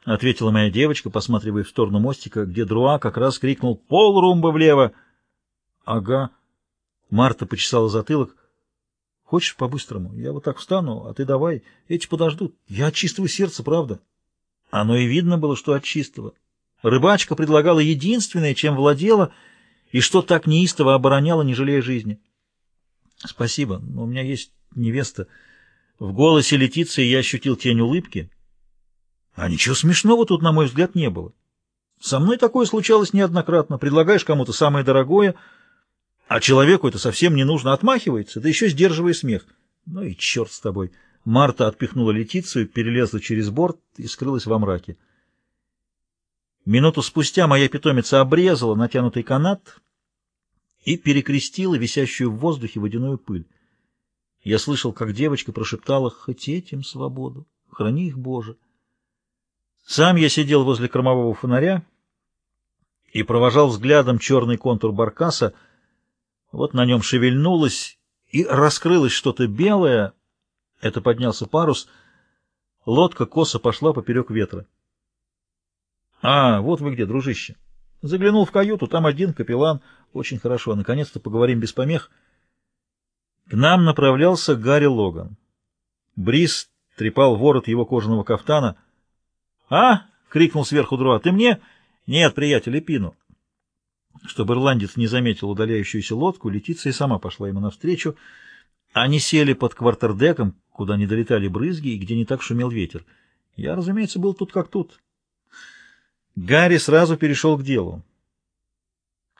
— ответила моя девочка, посматривая в сторону мостика, где Друа как раз крикнул «Пол румба влево!» «Ага». Марта почесала затылок. «Хочешь по-быстрому? Я вот так встану, а ты давай. Эти подождут. Я от чистого сердца, правда?» Оно и видно было, что от чистого. Рыбачка предлагала единственное, чем владела, и что так неистово обороняла, не жалея жизни. «Спасибо, но у меня есть невеста». В голосе Летиции я ощутил тень улыбки. А ничего смешного тут, на мой взгляд, не было. Со мной такое случалось неоднократно. Предлагаешь кому-то самое дорогое, а человеку это совсем не нужно, отмахивается, да еще сдерживая смех. Ну и черт с тобой. Марта отпихнула Летицию, перелезла через борт и скрылась во мраке. Минуту спустя моя питомица обрезала натянутый канат и перекрестила висящую в воздухе водяную пыль. Я слышал, как девочка прошептала «Хоть этим свободу, храни их, Боже». Сам я сидел возле кормового фонаря и провожал взглядом черный контур баркаса. Вот на нем шевельнулось и раскрылось что-то белое. Это поднялся парус. Лодка косо пошла поперек ветра. — А, вот вы где, дружище. Заглянул в каюту, там один капеллан. Очень хорошо, наконец-то поговорим без помех. К нам направлялся Гарри Логан. Бриз трепал ворот его кожаного кафтана — «А?» — крикнул сверху Друа. «Ты мне?» «Нет, приятель, Эпину». Чтобы ирландец не заметил удаляющуюся лодку, Летиция сама пошла ему навстречу. Они сели под квартердеком, куда не долетали брызги и где не так шумел ветер. Я, разумеется, был тут как тут. Гарри сразу перешел к делу.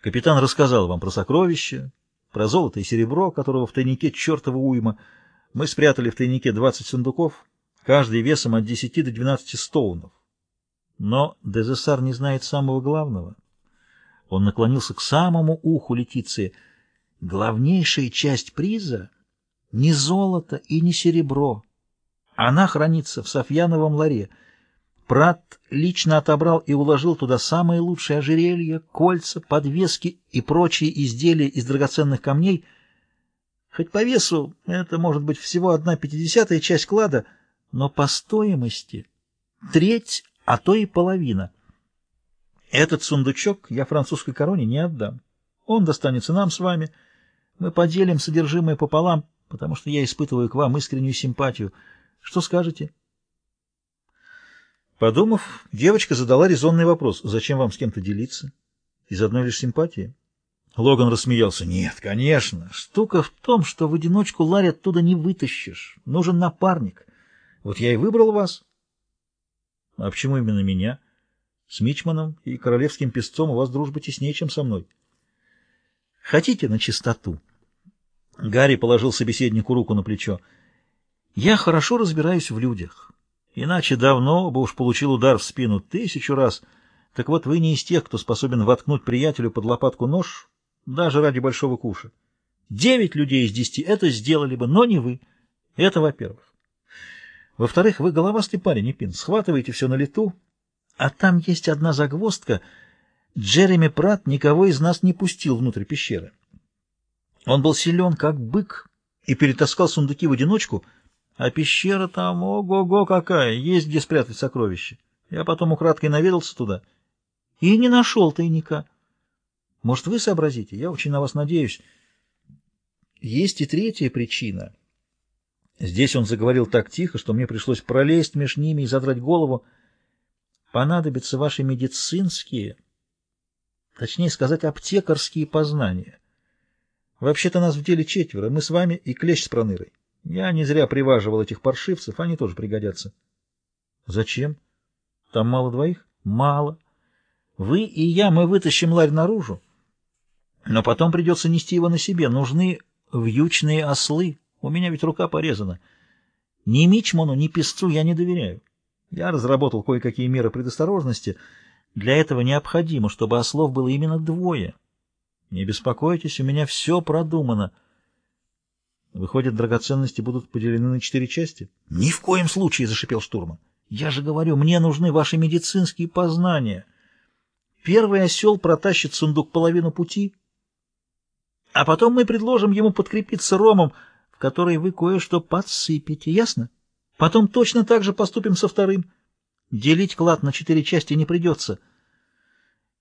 Капитан рассказал вам про сокровища, про золото и серебро, которого в тайнике чертова уйма. Мы спрятали в тайнике 20 сундуков, каждый весом от 10 до 12 стоунов. Но Дезессар не знает самого главного. Он наклонился к самому уху Летиции. Главнейшая часть приза — не золото и не серебро. Она хранится в Софьяновом ларе. Прат лично отобрал и уложил туда самые лучшие ожерелья, кольца, подвески и прочие изделия из драгоценных камней. Хоть по весу это может быть всего одна пятидесятая часть клада, но по стоимости треть а то и половина. Этот сундучок я французской короне не отдам. Он достанется нам с вами. Мы поделим содержимое пополам, потому что я испытываю к вам искреннюю симпатию. Что скажете? Подумав, девочка задала резонный вопрос. Зачем вам с кем-то делиться? Из одной лишь симпатии? Логан рассмеялся. Нет, конечно. Штука в том, что в одиночку Ларри оттуда не вытащишь. Нужен напарник. Вот я и выбрал вас. А почему именно меня? С Мичманом и королевским песцом у вас дружба теснее, чем со мной. Хотите на чистоту? Гарри положил собеседнику руку на плечо. Я хорошо разбираюсь в людях. Иначе давно бы уж получил удар в спину тысячу раз. Так вот, вы не из тех, кто способен воткнуть приятелю под лопатку нож, даже ради большого куша. Девять людей из десяти это сделали бы, но не вы. Это во-первых. Во-вторых, вы головастый парень, не пин, схватываете все на лету, а там есть одна загвоздка. Джереми Пратт никого из нас не пустил внутрь пещеры. Он был силен, как бык, и перетаскал сундуки в одиночку, а пещера там, ого-го какая, есть где спрятать сокровища. Я потом украдкой наведался туда и не нашел тайника. Может, вы сообразите? Я очень на вас надеюсь. Есть и третья причина — Здесь он заговорил так тихо, что мне пришлось пролезть между ними и задрать голову. Понадобятся ваши медицинские, точнее сказать, аптекарские познания. Вообще-то нас в деле четверо, мы с вами и Клещ с Пронырой. Я не зря приваживал этих паршивцев, они тоже пригодятся. Зачем? Там мало двоих? Мало. Вы и я, мы вытащим ларь наружу, но потом придется нести его на себе. Нужны вьючные ослы. У меня ведь рука порезана. Ни Мичману, ни Песцу я не доверяю. Я разработал кое-какие меры предосторожности. Для этого необходимо, чтобы ослов было именно двое. Не беспокойтесь, у меня все продумано. Выходит, драгоценности будут поделены на четыре части? Ни в коем случае, — зашипел штурман. Я же говорю, мне нужны ваши медицинские познания. Первый осел протащит сундук половину пути, а потом мы предложим ему подкрепиться ромом, — которой вы кое-что подсыпете, ясно? Потом точно так же поступим со вторым. Делить клад на четыре части не придется.